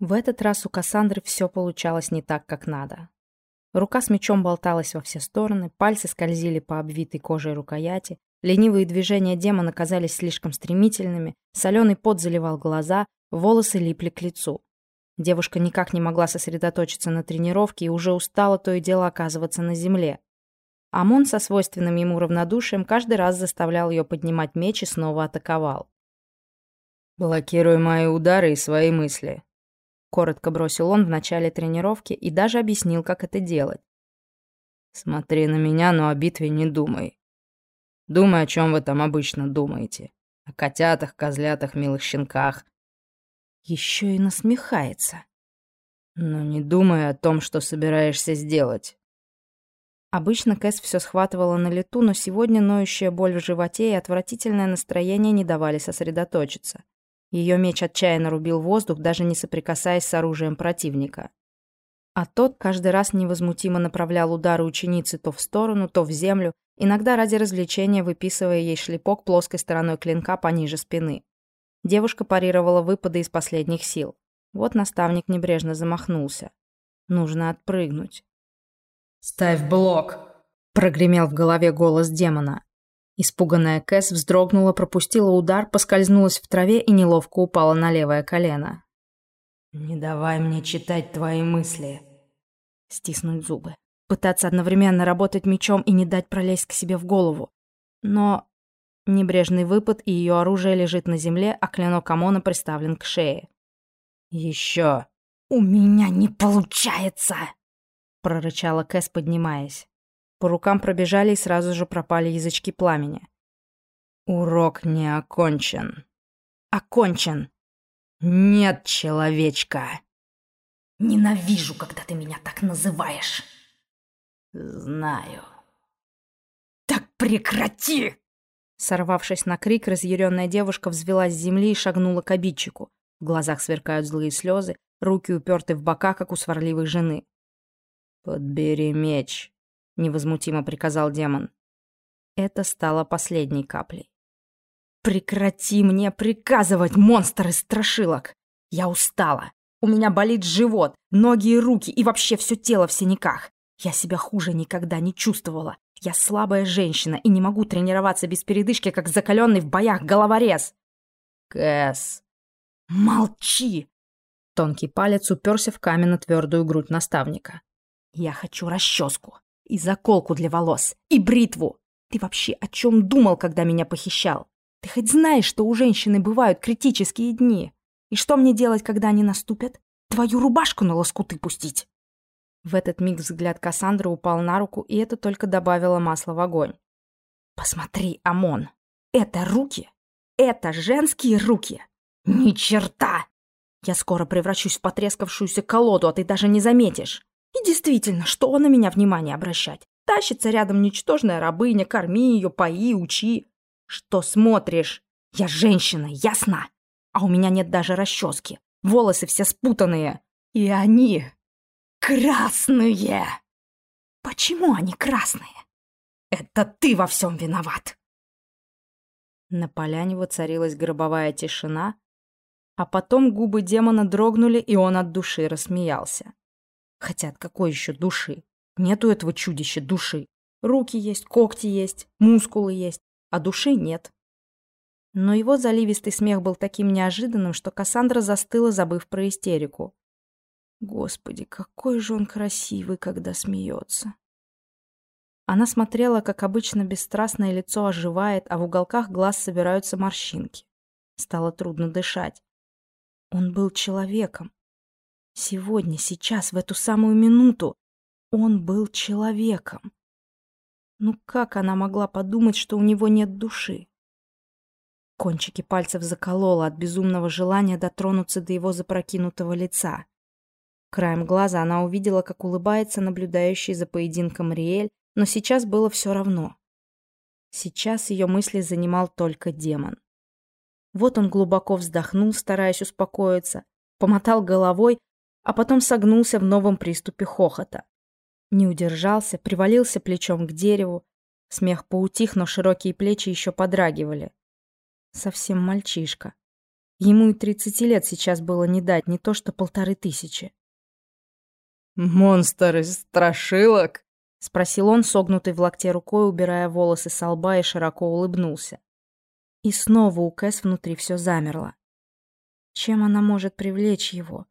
В этот раз у Кассандры все получалось не так, как надо. Рука с мечом болталась во все стороны, пальцы скользили по обвитой кожей рукояти, ленивые движения демона казались слишком стремительными, соленый пот заливал глаза, волосы липли к лицу. Девушка никак не могла сосредоточиться на тренировке и уже устала то и дело оказываться на земле. Амон со свойственным ему равнодушием каждый раз заставлял ее поднимать меч и снова атаковал. «Блокируй мои удары и свои мысли», Коротко бросил он в начале тренировки и даже объяснил, как это делать. «Смотри на меня, но о битве не думай. Думай, о чем вы там обычно думаете. О котятах, козлятах, милых щенках». Еще и насмехается. «Но не думай о том, что собираешься сделать». Обычно Кэс все схватывала на лету, но сегодня ноющая боль в животе и отвратительное настроение не давали сосредоточиться. Ее меч отчаянно рубил воздух, даже не соприкасаясь с оружием противника. А тот каждый раз невозмутимо направлял удары ученицы то в сторону, то в землю, иногда ради развлечения выписывая ей шлепок плоской стороной клинка пониже спины. Девушка парировала выпады из последних сил. Вот наставник небрежно замахнулся. Нужно отпрыгнуть. «Ставь блок!» — прогремел в голове голос демона. Испуганная Кэс вздрогнула, пропустила удар, поскользнулась в траве и неловко упала на левое колено. «Не давай мне читать твои мысли». Стиснуть зубы. Пытаться одновременно работать мечом и не дать пролезть к себе в голову. Но небрежный выпад, и ее оружие лежит на земле, а клинок Амона приставлен к шее. «Еще!» «У меня не получается!» прорычала Кэс, поднимаясь. По рукам пробежали и сразу же пропали язычки пламени. «Урок не окончен». «Окончен». «Нет, человечка». «Ненавижу, когда ты меня так называешь». «Знаю». «Так прекрати!» Сорвавшись на крик, разъяренная девушка взвелась с земли и шагнула к обидчику. В глазах сверкают злые слезы, руки уперты в бока, как у сварливой жены. «Подбери меч», невозмутимо приказал демон. Это стало последней каплей. Прекрати мне приказывать, монстр из страшилок. Я устала. У меня болит живот, ноги и руки, и вообще все тело в синяках. Я себя хуже никогда не чувствовала. Я слабая женщина и не могу тренироваться без передышки, как закаленный в боях головорез. Кэс. Молчи! Тонкий палец уперся в каменно-твердую грудь наставника. Я хочу расческу и заколку для волос, и бритву. Ты вообще о чем думал, когда меня похищал? Ты хоть знаешь, что у женщины бывают критические дни? И что мне делать, когда они наступят? Твою рубашку на лоскуты пустить?» В этот миг взгляд Кассандры упал на руку, и это только добавило масла в огонь. «Посмотри, Амон, это руки? Это женские руки? Ни черта! Я скоро превращусь в потрескавшуюся колоду, а ты даже не заметишь. Действительно, что на меня внимание обращать? Тащится рядом ничтожная рабыня, корми ее, пои, учи. Что смотришь? Я женщина, ясно? А у меня нет даже расчески. Волосы все спутанные. И они красные. Почему они красные? Это ты во всем виноват. На поляне воцарилась гробовая тишина, а потом губы демона дрогнули, и он от души рассмеялся. Хотя от какой еще души? Нету этого чудища души. Руки есть, когти есть, мускулы есть, а души нет. Но его заливистый смех был таким неожиданным, что Кассандра застыла, забыв про истерику. Господи, какой же он красивый, когда смеется. Она смотрела, как обычно бесстрастное лицо оживает, а в уголках глаз собираются морщинки. Стало трудно дышать. Он был человеком, Сегодня, сейчас, в эту самую минуту он был человеком. Ну как она могла подумать, что у него нет души? Кончики пальцев заколола от безумного желания дотронуться до его запрокинутого лица. Краем глаза она увидела, как улыбается наблюдающий за поединком Риэль, но сейчас было все равно. Сейчас ее мысли занимал только демон. Вот он глубоко вздохнул, стараясь успокоиться, помотал головой, а потом согнулся в новом приступе хохота. Не удержался, привалился плечом к дереву. Смех поутих, но широкие плечи еще подрагивали. Совсем мальчишка. Ему и тридцати лет сейчас было не дать, не то что полторы тысячи. «Монстр из страшилок?» — спросил он, согнутый в локте рукой, убирая волосы со лба и широко улыбнулся. И снова у Кэс внутри все замерло. Чем она может привлечь его?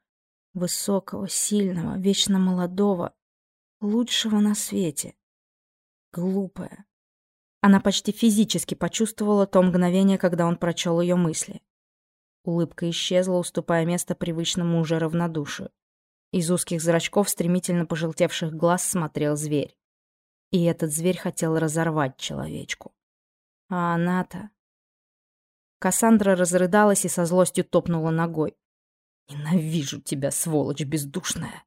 Высокого, сильного, вечно молодого, лучшего на свете. Глупая. Она почти физически почувствовала то мгновение, когда он прочел ее мысли. Улыбка исчезла, уступая место привычному уже равнодушию. Из узких зрачков стремительно пожелтевших глаз смотрел зверь. И этот зверь хотел разорвать человечку. А она-то... Кассандра разрыдалась и со злостью топнула ногой. «Ненавижу тебя, сволочь бездушная!»